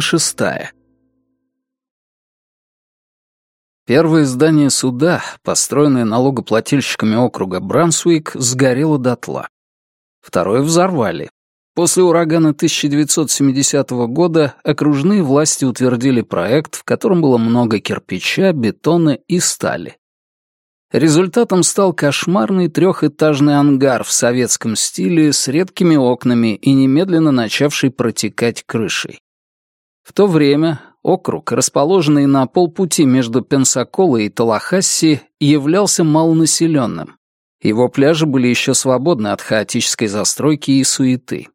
Шестая. Первое здание суда, построенное налогоплательщиками округа Брансуик, сгорело дотла. Второе взорвали. После урагана 1970 года окружные власти утвердили проект, в котором было много кирпича, бетона и стали. Результатом стал кошмарный трехэтажный ангар в советском стиле с редкими окнами и немедленно начавший протекать крышей. В то время округ, расположенный на полпути между Пенсаколой и Талахасси, являлся малонаселенным. Его пляжи были еще свободны от хаотической застройки и суеты.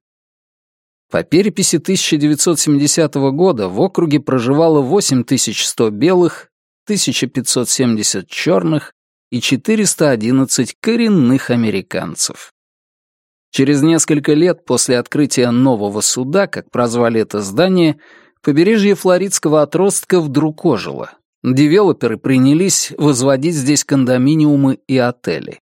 По переписи 1970 года в округе проживало 8100 белых, 1570 черных и 411 коренных американцев. Через несколько лет после открытия нового суда, как прозвали это здание, побережье флоридского отростка вдруг ожило. Девелоперы принялись возводить здесь кондоминиумы и отели.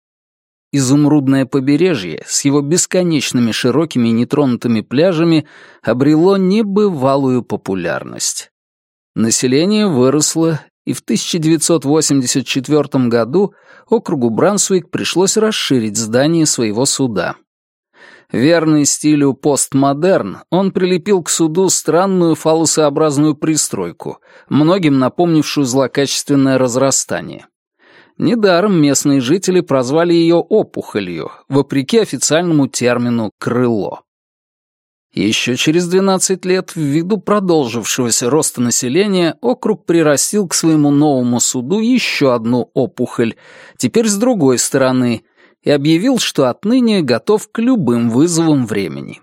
Изумрудное побережье с его бесконечными широкими нетронутыми пляжами обрело небывалую популярность. Население выросло и в 1984 году округу Брансуик пришлось расширить здание своего суда. Верный стилю постмодерн, он прилепил к суду странную фалосообразную пристройку, многим напомнившую злокачественное разрастание. Недаром местные жители прозвали ее опухолью, вопреки официальному термину «крыло». Еще через 12 лет, ввиду продолжившегося роста населения, округ прирастил к своему новому суду еще одну опухоль, теперь с другой стороны, и объявил, что отныне готов к любым вызовам времени.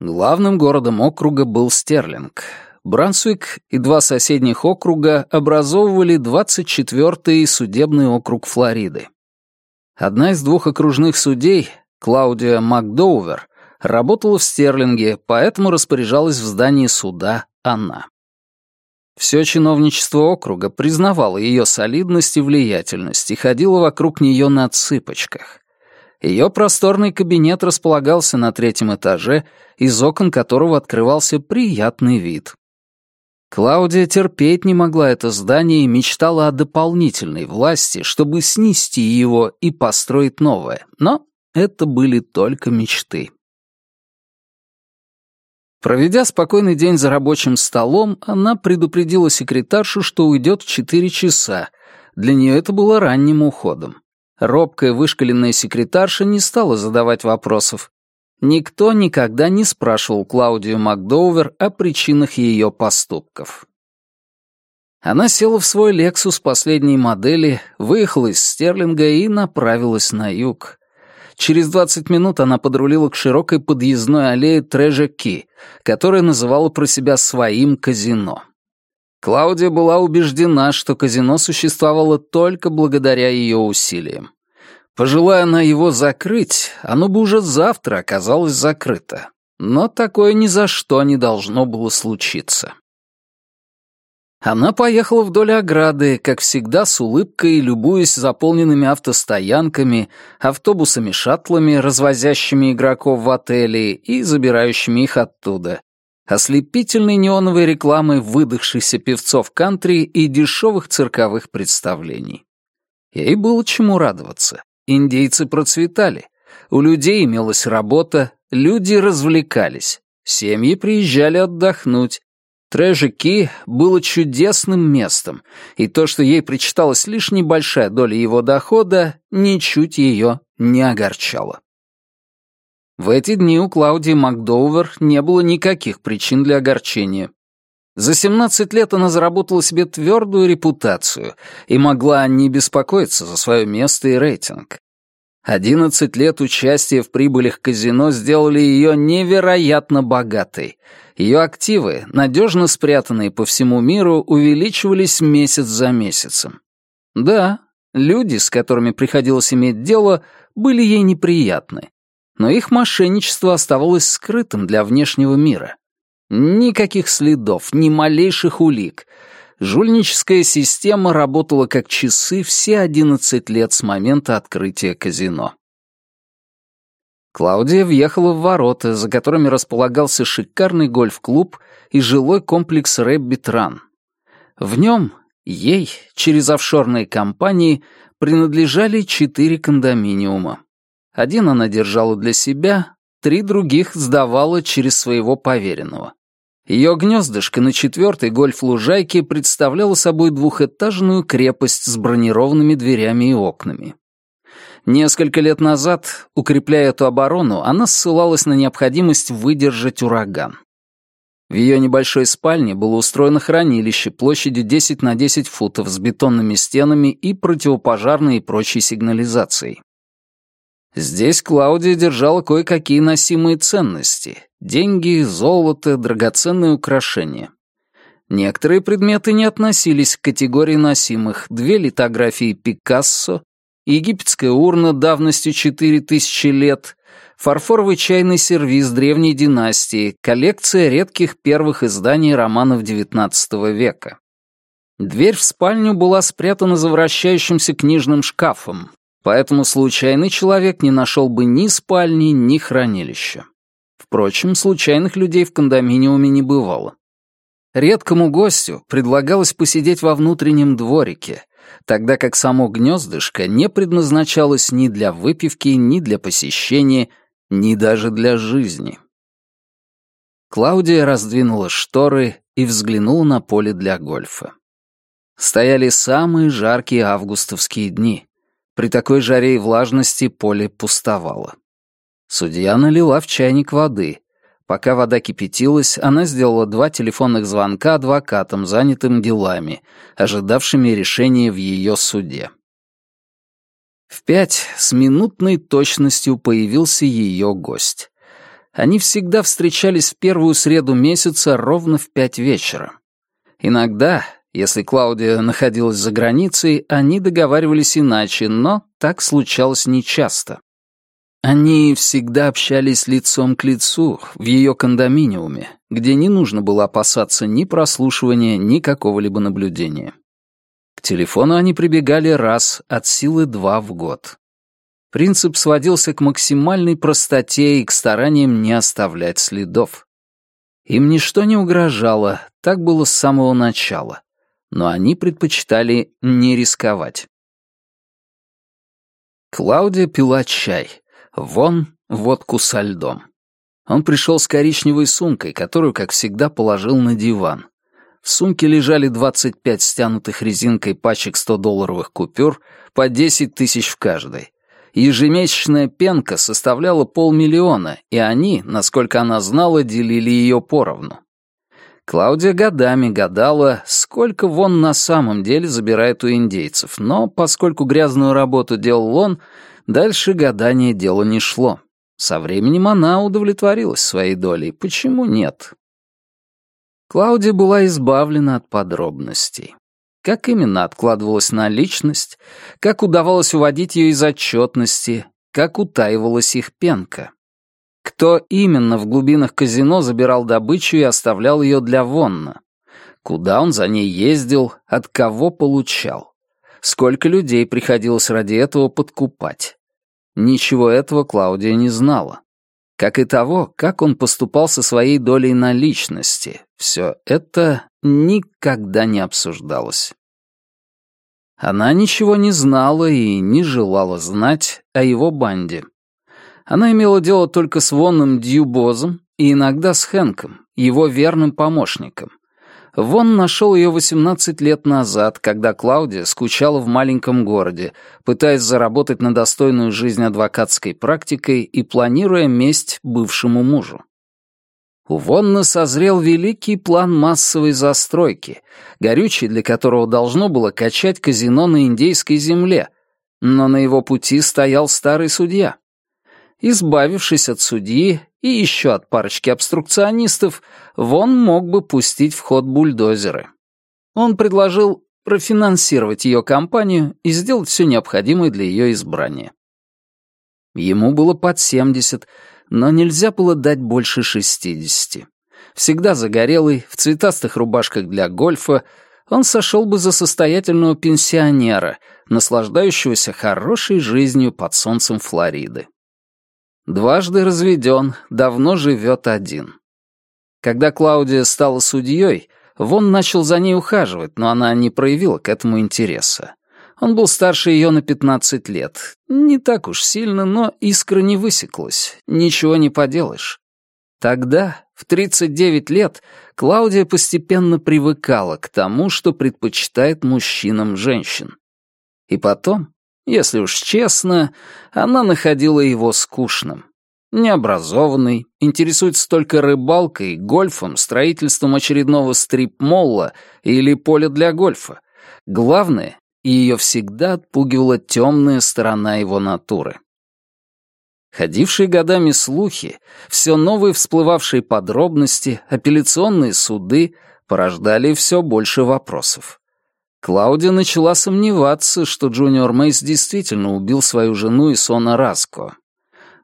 Главным городом округа был Стерлинг. Брансуик и два соседних округа образовывали 24-й судебный округ Флориды. Одна из двух окружных судей, Клаудия Макдоувер, работала в Стерлинге, поэтому распоряжалась в здании суда она. Все чиновничество округа признавало ее солидность и влиятельность и ходило вокруг нее на цыпочках. Ее просторный кабинет располагался на третьем этаже, из окон которого открывался приятный вид. Клаудия терпеть не могла это здание и мечтала о дополнительной власти, чтобы снести его и построить новое, но это были только мечты. Проведя спокойный день за рабочим столом, она предупредила секретаршу, что уйдет в четыре часа. Для нее это было ранним уходом. Робкая вышкаленная секретарша не стала задавать вопросов. Никто никогда не спрашивал Клаудию Макдоувер о причинах ее поступков. Она села в свой «Лексус» последней модели, выехала из Стерлинга и направилась на юг. Через 20 минут она подрулила к широкой подъездной аллее Трежа-Ки, которая называла про себя своим казино. Клаудия была убеждена, что казино существовало только благодаря ее усилиям. Пожелая она его закрыть, оно бы уже завтра оказалось закрыто. Но такое ни за что не должно было случиться. Она поехала вдоль ограды, как всегда, с улыбкой, любуясь заполненными автостоянками, автобусами-шаттлами, развозящими игроков в отели и забирающими их оттуда, ослепительной неоновой рекламой выдохшихся певцов кантри и дешевых цирковых представлений. Ей было чему радоваться. Индейцы процветали. У людей имелась работа, люди развлекались. Семьи приезжали отдохнуть, Трэжики было чудесным местом, и то, что ей причиталась лишь небольшая доля его дохода, ничуть ее не огорчало. В эти дни у Клаудии Макдоувер не было никаких причин для огорчения. За 17 лет она заработала себе твердую репутацию и могла не беспокоиться за свое место и рейтинг. Одиннадцать лет участия в прибылях казино сделали ее невероятно богатой. Ее активы, надежно спрятанные по всему миру, увеличивались месяц за месяцем. Да, люди, с которыми приходилось иметь дело, были ей неприятны. Но их мошенничество оставалось скрытым для внешнего мира. Никаких следов, ни малейших улик — жульническая система работала как часы все 11 лет с момента открытия казино. Клаудия въехала в ворота, за которыми располагался шикарный гольф-клуб и жилой комплекс «Rabbit Run». В нем ей, через офшорные компании, принадлежали четыре кондоминиума. Один она держала для себя, три других сдавала через своего поверенного. Ее гнездышко на четвертой гольф-лужайке представляло собой двухэтажную крепость с бронированными дверями и окнами. Несколько лет назад, укрепляя эту оборону, она ссылалась на необходимость выдержать ураган. В ее небольшой спальне было устроено хранилище площадью 10 на 10 футов с бетонными стенами и противопожарной и прочей сигнализацией. Здесь Клаудия держала кое-какие носимые ценности — деньги, золото, драгоценные украшения. Некоторые предметы не относились к категории носимых. Две литографии Пикассо, египетская урна давностью 4000 лет, фарфоровый чайный сервиз древней династии, коллекция редких первых изданий романов XIX века. Дверь в спальню была спрятана за вращающимся книжным шкафом, поэтому случайный человек не нашел бы ни спальни, ни хранилища. Впрочем, случайных людей в кондоминиуме не бывало. Редкому гостю предлагалось посидеть во внутреннем дворике, тогда как само гнездышко не предназначалось ни для выпивки, ни для посещения, ни даже для жизни. Клаудия раздвинула шторы и взглянула на поле для гольфа. Стояли самые жаркие августовские дни. При такой жаре и влажности поле пустовало. Судья налила в чайник воды. Пока вода кипятилась, она сделала два телефонных звонка адвокатам, занятым делами, ожидавшими решения в ее суде. В пять с минутной точностью появился ее гость. Они всегда встречались в первую среду месяца ровно в пять вечера. Иногда, если Клаудия находилась за границей, они договаривались иначе, но так случалось нечасто. Они всегда общались лицом к лицу в ее кондоминиуме, где не нужно было опасаться ни прослушивания, ни какого-либо наблюдения. К телефону они прибегали раз от силы два в год. Принцип сводился к максимальной простоте и к стараниям не оставлять следов. Им ничто не угрожало, так было с самого начала но они предпочитали не рисковать. Клаудия пила чай. Вон водку со льдом. Он пришел с коричневой сумкой, которую, как всегда, положил на диван. В сумке лежали 25 стянутых резинкой пачек 100-долларовых купюр, по 10 тысяч в каждой. Ежемесячная пенка составляла полмиллиона, и они, насколько она знала, делили ее поровну. Клаудия годами гадала, сколько вон на самом деле забирает у индейцев, но поскольку грязную работу делал он, дальше гадания дело не шло. Со временем она удовлетворилась своей долей. Почему нет? Клаудия была избавлена от подробностей. Как именно откладывалась наличность, как удавалось уводить ее из отчетности, как утаивалась их пенка. Кто именно в глубинах казино забирал добычу и оставлял ее для Вонна? Куда он за ней ездил, от кого получал? Сколько людей приходилось ради этого подкупать? Ничего этого Клаудия не знала. Как и того, как он поступал со своей долей наличности. Все это никогда не обсуждалось. Она ничего не знала и не желала знать о его банде. Она имела дело только с Вонном Дьюбозом и иногда с Хэнком, его верным помощником. Вон нашел ее 18 лет назад, когда Клаудия скучала в маленьком городе, пытаясь заработать на достойную жизнь адвокатской практикой и планируя месть бывшему мужу. У Вонна созрел великий план массовой застройки, горючий для которого должно было качать казино на индейской земле, но на его пути стоял старый судья. Избавившись от судьи и еще от парочки обструкционистов, Вон мог бы пустить в ход бульдозеры. Он предложил профинансировать ее компанию и сделать все необходимое для ее избрания. Ему было под 70, но нельзя было дать больше 60. Всегда загорелый, в цветастых рубашках для гольфа, он сошел бы за состоятельного пенсионера, наслаждающегося хорошей жизнью под солнцем Флориды. Дважды разведен, давно живет один. Когда Клаудия стала судьей, Вон начал за ней ухаживать, но она не проявила к этому интереса. Он был старше ее на 15 лет. Не так уж сильно, но искра не высеклась. Ничего не поделаешь. Тогда, в 39 лет, Клаудия постепенно привыкала к тому, что предпочитает мужчинам женщин. И потом, если уж честно, она находила его скучным. Необразованный, интересуется только рыбалкой, гольфом, строительством очередного стрип-молла или поля для гольфа. Главное, ее всегда отпугивала темная сторона его натуры. Ходившие годами слухи, все новые всплывавшие подробности, апелляционные суды порождали все больше вопросов. Клаудия начала сомневаться, что Джуниор Мейс действительно убил свою жену Исона Раско.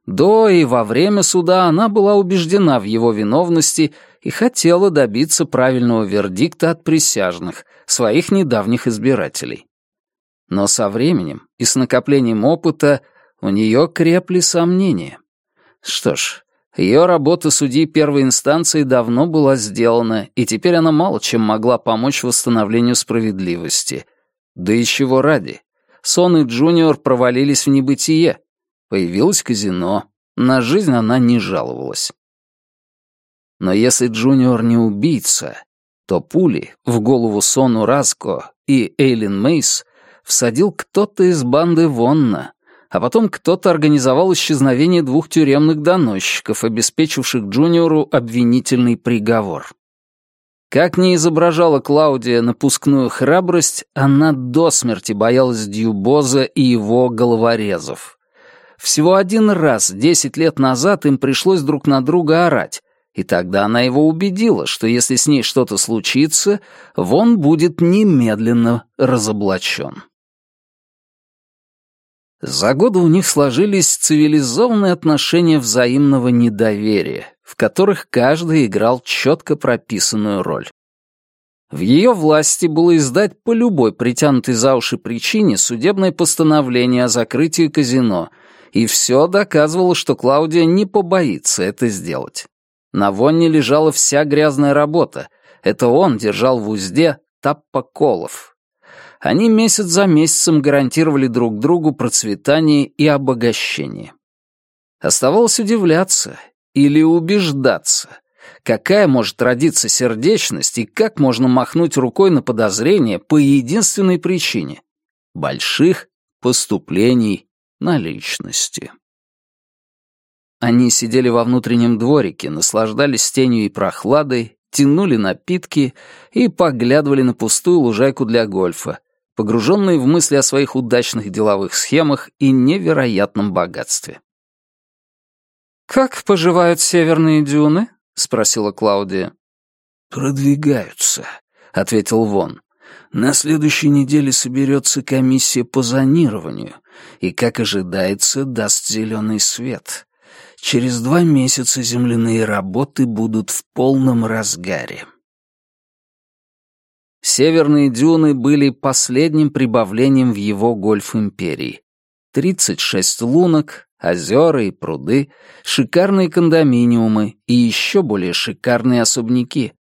До и во время суда она была убеждена в его виновности и хотела добиться правильного вердикта от присяжных, своих недавних избирателей. Но со временем и с накоплением опыта у нее крепли сомнения. Что ж, ее работа судьи первой инстанции давно была сделана, и теперь она мало чем могла помочь восстановлению справедливости. Да и чего ради? Сон и Джуниор провалились в небытие. Появилось казино. На жизнь она не жаловалась. Но если Джуниор не убийца, то пули в голову Сону Раско и Эйлин Мейс всадил кто-то из банды Вонна, а потом кто-то организовал исчезновение двух тюремных доносчиков, обеспечивших Джуниору обвинительный приговор. Как не изображала Клаудия напускную храбрость, она до смерти боялась Дьюбоза и его головорезов. Всего один раз, десять лет назад, им пришлось друг на друга орать, и тогда она его убедила, что если с ней что-то случится, Вон будет немедленно разоблачен. За годы у них сложились цивилизованные отношения взаимного недоверия, в которых каждый играл четко прописанную роль. В ее власти было издать по любой притянутой за уши причине судебное постановление о закрытии казино, и все доказывало, что Клаудия не побоится это сделать. На Вонне лежала вся грязная работа. Это он держал в узде Таппоколов, они месяц за месяцем гарантировали друг другу процветание и обогащение. Оставалось удивляться или убеждаться, какая может родиться сердечность и как можно махнуть рукой на подозрение по единственной причине — больших поступлений наличности. Они сидели во внутреннем дворике, наслаждались тенью и прохладой, тянули напитки и поглядывали на пустую лужайку для гольфа, погруженные в мысли о своих удачных деловых схемах и невероятном богатстве. «Как поживают северные дюны?» — спросила Клаудия. «Продвигаются», — ответил Вон. «На следующей неделе соберется комиссия по зонированию и, как ожидается, даст зеленый свет. Через два месяца земляные работы будут в полном разгаре». Северные дюны были последним прибавлением в его гольф-империи. 36 лунок, озера и пруды, шикарные кондоминиумы и еще более шикарные особняки.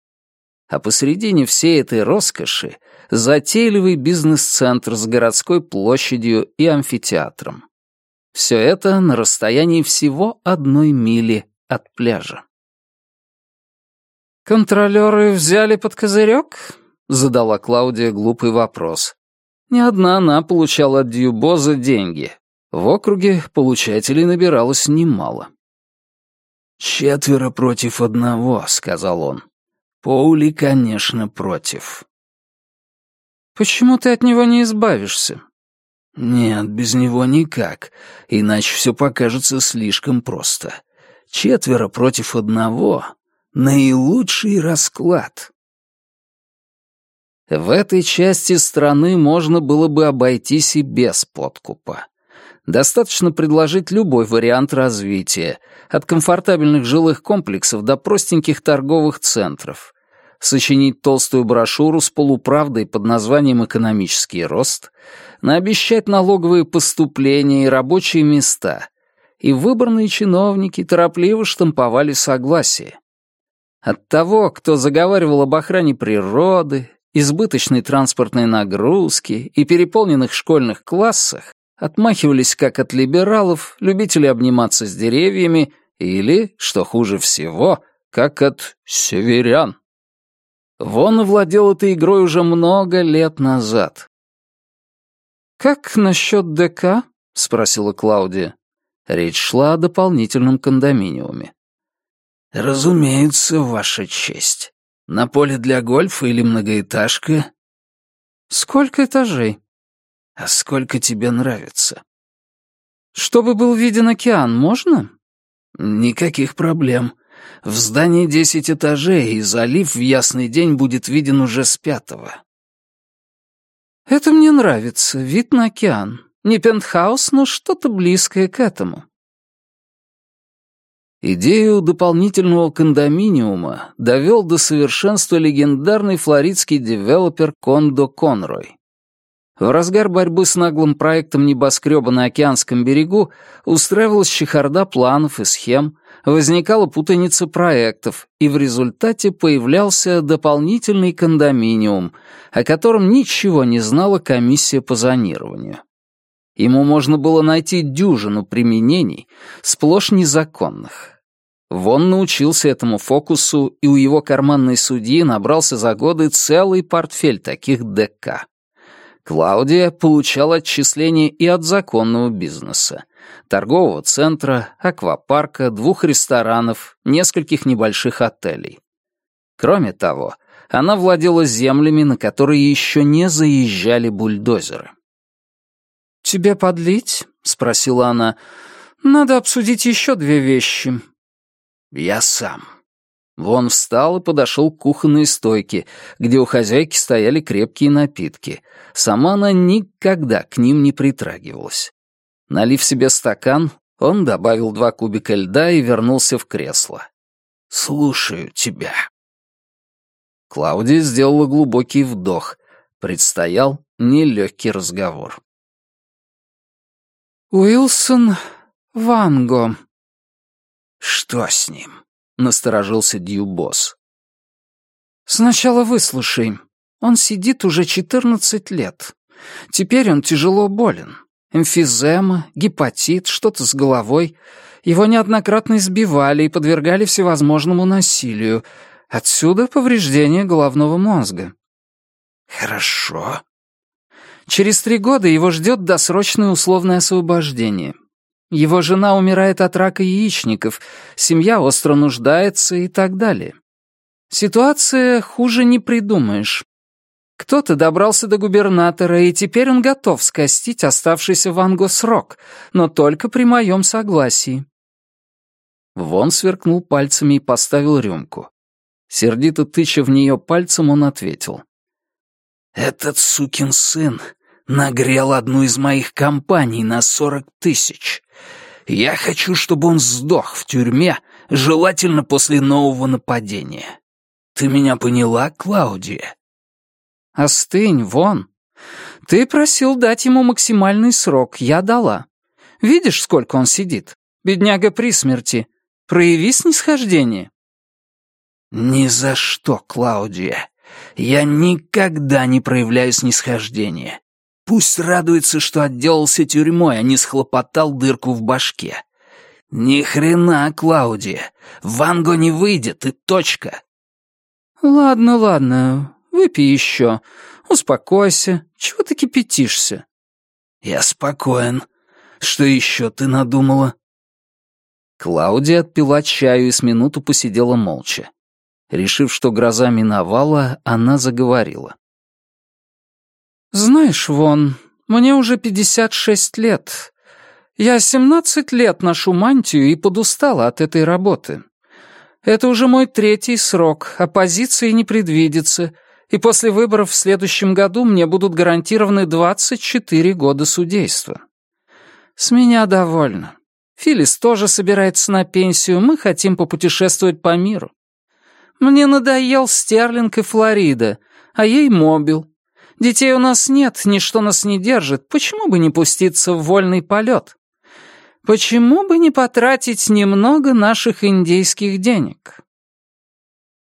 А посередине всей этой роскоши затейливый бизнес-центр с городской площадью и амфитеатром. Все это на расстоянии всего одной мили от пляжа. «Контролеры взяли под козырек?» Задала Клаудия глупый вопрос. Не одна она получала от Дьюбоза деньги. В округе получателей набиралось немало. «Четверо против одного», — сказал он. «Поули, конечно, против». «Почему ты от него не избавишься?» «Нет, без него никак, иначе все покажется слишком просто. Четверо против одного — наилучший расклад». В этой части страны можно было бы обойтись и без подкупа. Достаточно предложить любой вариант развития, от комфортабельных жилых комплексов до простеньких торговых центров, сочинить толстую брошюру с полуправдой под названием «Экономический рост», наобещать налоговые поступления и рабочие места, и выборные чиновники торопливо штамповали согласие. От того, кто заговаривал об охране природы, избыточной транспортной нагрузки и переполненных школьных классах, отмахивались как от либералов, любителей обниматься с деревьями, или, что хуже всего, как от северян. Вон овладел этой игрой уже много лет назад. «Как насчет ДК?» — спросила Клаудия. Речь шла о дополнительном кондоминиуме. «Разумеется, Ваша честь. На поле для гольфа или многоэтажка?» «Сколько этажей?» «А сколько тебе нравится?» «Чтобы был виден океан, можно?» «Никаких проблем. В здании десять этажей, и залив в ясный день будет виден уже с пятого». «Это мне нравится, вид на океан. Не пентхаус, но что-то близкое к этому». Идею дополнительного кондоминиума довел до совершенства легендарный флоридский девелопер Кондо Конрой. В разгар борьбы с наглым проектом небоскреба на океанском берегу устраивалась чехарда планов и схем, возникала путаница проектов, и в результате появлялся дополнительный кондоминиум, о котором ничего не знала комиссия по зонированию. Ему можно было найти дюжину применений, сплошь незаконных. Вон научился этому фокусу, и у его карманной судьи набрался за годы целый портфель таких ДК. Клаудия получала отчисления и от законного бизнеса. Торгового центра, аквапарка, двух ресторанов, нескольких небольших отелей. Кроме того, она владела землями, на которые еще не заезжали бульдозеры. «Тебе подлить?» — спросила она. «Надо обсудить еще две вещи». «Я сам», Вон встал и подошел к кухонной стойке, где у хозяйки стояли крепкие напитки. Сама она никогда к ним не притрагивалась. Налив себе стакан, он добавил два кубика льда и вернулся в кресло. «Слушаю тебя». Клаудия сделала глубокий вдох. Предстоял нелегкий разговор. «Уилсон Ванго». «Что с ним?» насторожился Дьюбос. «Сначала выслушай. Он сидит уже четырнадцать лет. Теперь он тяжело болен. Эмфизема, гепатит, что-то с головой. Его неоднократно избивали и подвергали всевозможному насилию. Отсюда повреждение головного мозга». «Хорошо». Через три года его ждет досрочное условное освобождение. Его жена умирает от рака яичников, семья остро нуждается и так далее. Ситуация хуже не придумаешь. Кто-то добрался до губернатора, и теперь он готов скостить оставшийся в Анго срок, но только при моем согласии. Вон сверкнул пальцами и поставил рюмку. Сердито тыча в нее пальцем, он ответил. «Этот сукин сын нагрел одну из моих компаний на сорок тысяч. Я хочу, чтобы он сдох в тюрьме, желательно после нового нападения. Ты меня поняла, Клаудия?» «Остынь, вон. Ты просил дать ему максимальный срок, я дала. Видишь, сколько он сидит? Бедняга при смерти. Прояви снисхождение». «Ни за что, Клаудия. Я никогда не проявляю снисхождения. Пусть радуется, что отделался тюрьмой, а не схлопотал дырку в башке. Ни хрена, Клаудия. Ванго не выйдет, и точка. Ладно, ладно, выпей еще. Успокойся. Чего ты кипятишься? Я спокоен. Что еще ты надумала? Клаудия отпила чаю и с минуту посидела молча. Решив, что гроза миновала, она заговорила. «Знаешь, Вон, мне уже 56 лет. Я 17 лет ношу мантию и подустала от этой работы. Это уже мой третий срок, оппозиции не предвидится, и после выборов в следующем году мне будут гарантированы 24 года судейства. С меня довольно. Филис тоже собирается на пенсию, мы хотим попутешествовать по миру. Мне надоел Стерлинг и Флорида, а ей Мобил. Детей у нас нет, ничто нас не держит, почему бы не пуститься в вольный полет? Почему бы не потратить немного наших индейских денег?»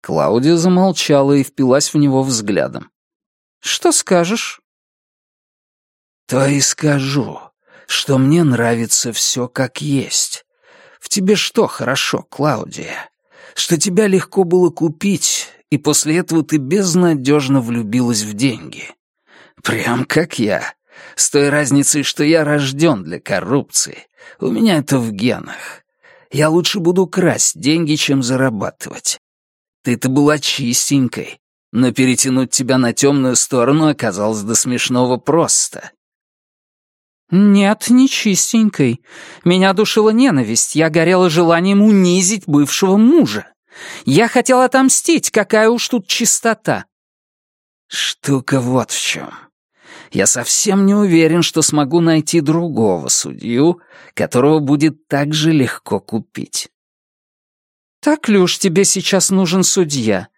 Клаудия замолчала и впилась в него взглядом. «Что скажешь?» «То и скажу, что мне нравится все как есть. В тебе что хорошо, Клаудия? Что тебя легко было купить, и после этого ты безнадежно влюбилась в деньги. Прям как я. С той разницей, что я рожден для коррупции. У меня это в генах. Я лучше буду красть деньги, чем зарабатывать. Ты-то была чистенькой, но перетянуть тебя на темную сторону оказалось до смешного просто. «Нет, не чистенькой. Меня душила ненависть, я горела желанием унизить бывшего мужа. Я хотел отомстить, какая уж тут чистота». «Штука вот в чем. Я совсем не уверен, что смогу найти другого судью, которого будет так же легко купить». «Так ли уж тебе сейчас нужен судья?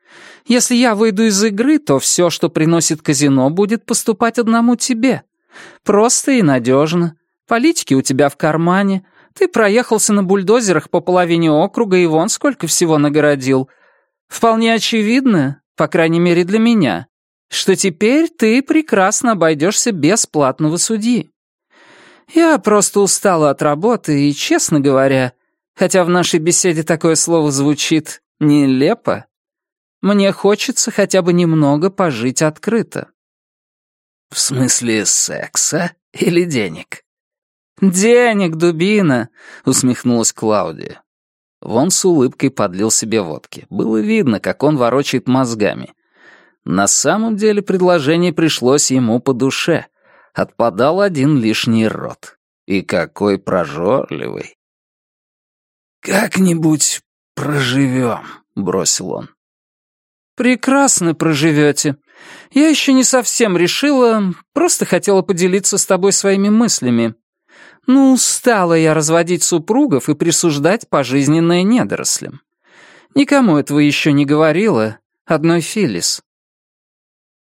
Если я выйду из игры, то все, что приносит казино, будет поступать одному тебе». Просто и надежно. Политики у тебя в кармане. Ты проехался на бульдозерах по половине округа и вон сколько всего нагородил. Вполне очевидно, по крайней мере для меня, что теперь ты прекрасно обойдешься без платного судьи. Я просто устала от работы и, честно говоря, хотя в нашей беседе такое слово звучит нелепо, мне хочется хотя бы немного пожить открыто. «В смысле секса или денег?» «Денег, дубина!» — усмехнулась Клаудия. Вон с улыбкой подлил себе водки. Было видно, как он ворочает мозгами. На самом деле предложение пришлось ему по душе. Отпадал один лишний рот. И какой прожорливый. «Как-нибудь проживем», — бросил он. «Прекрасно проживете. Я еще не совсем решила, просто хотела поделиться с тобой своими мыслями. Ну, устала я разводить супругов и присуждать пожизненное недорослям. Никому этого еще не говорила, одной Филис».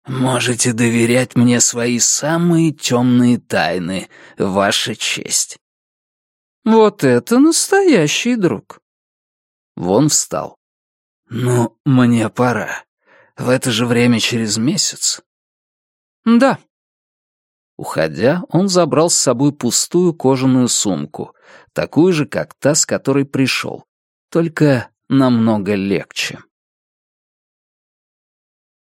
«Можете доверять мне свои самые темные тайны, Ваша честь». «Вот это настоящий друг». Вон встал. «Ну, мне пора. В это же время через месяц». «Да». Уходя, он забрал с собой пустую кожаную сумку, такую же, как та, с которой пришел, только намного легче.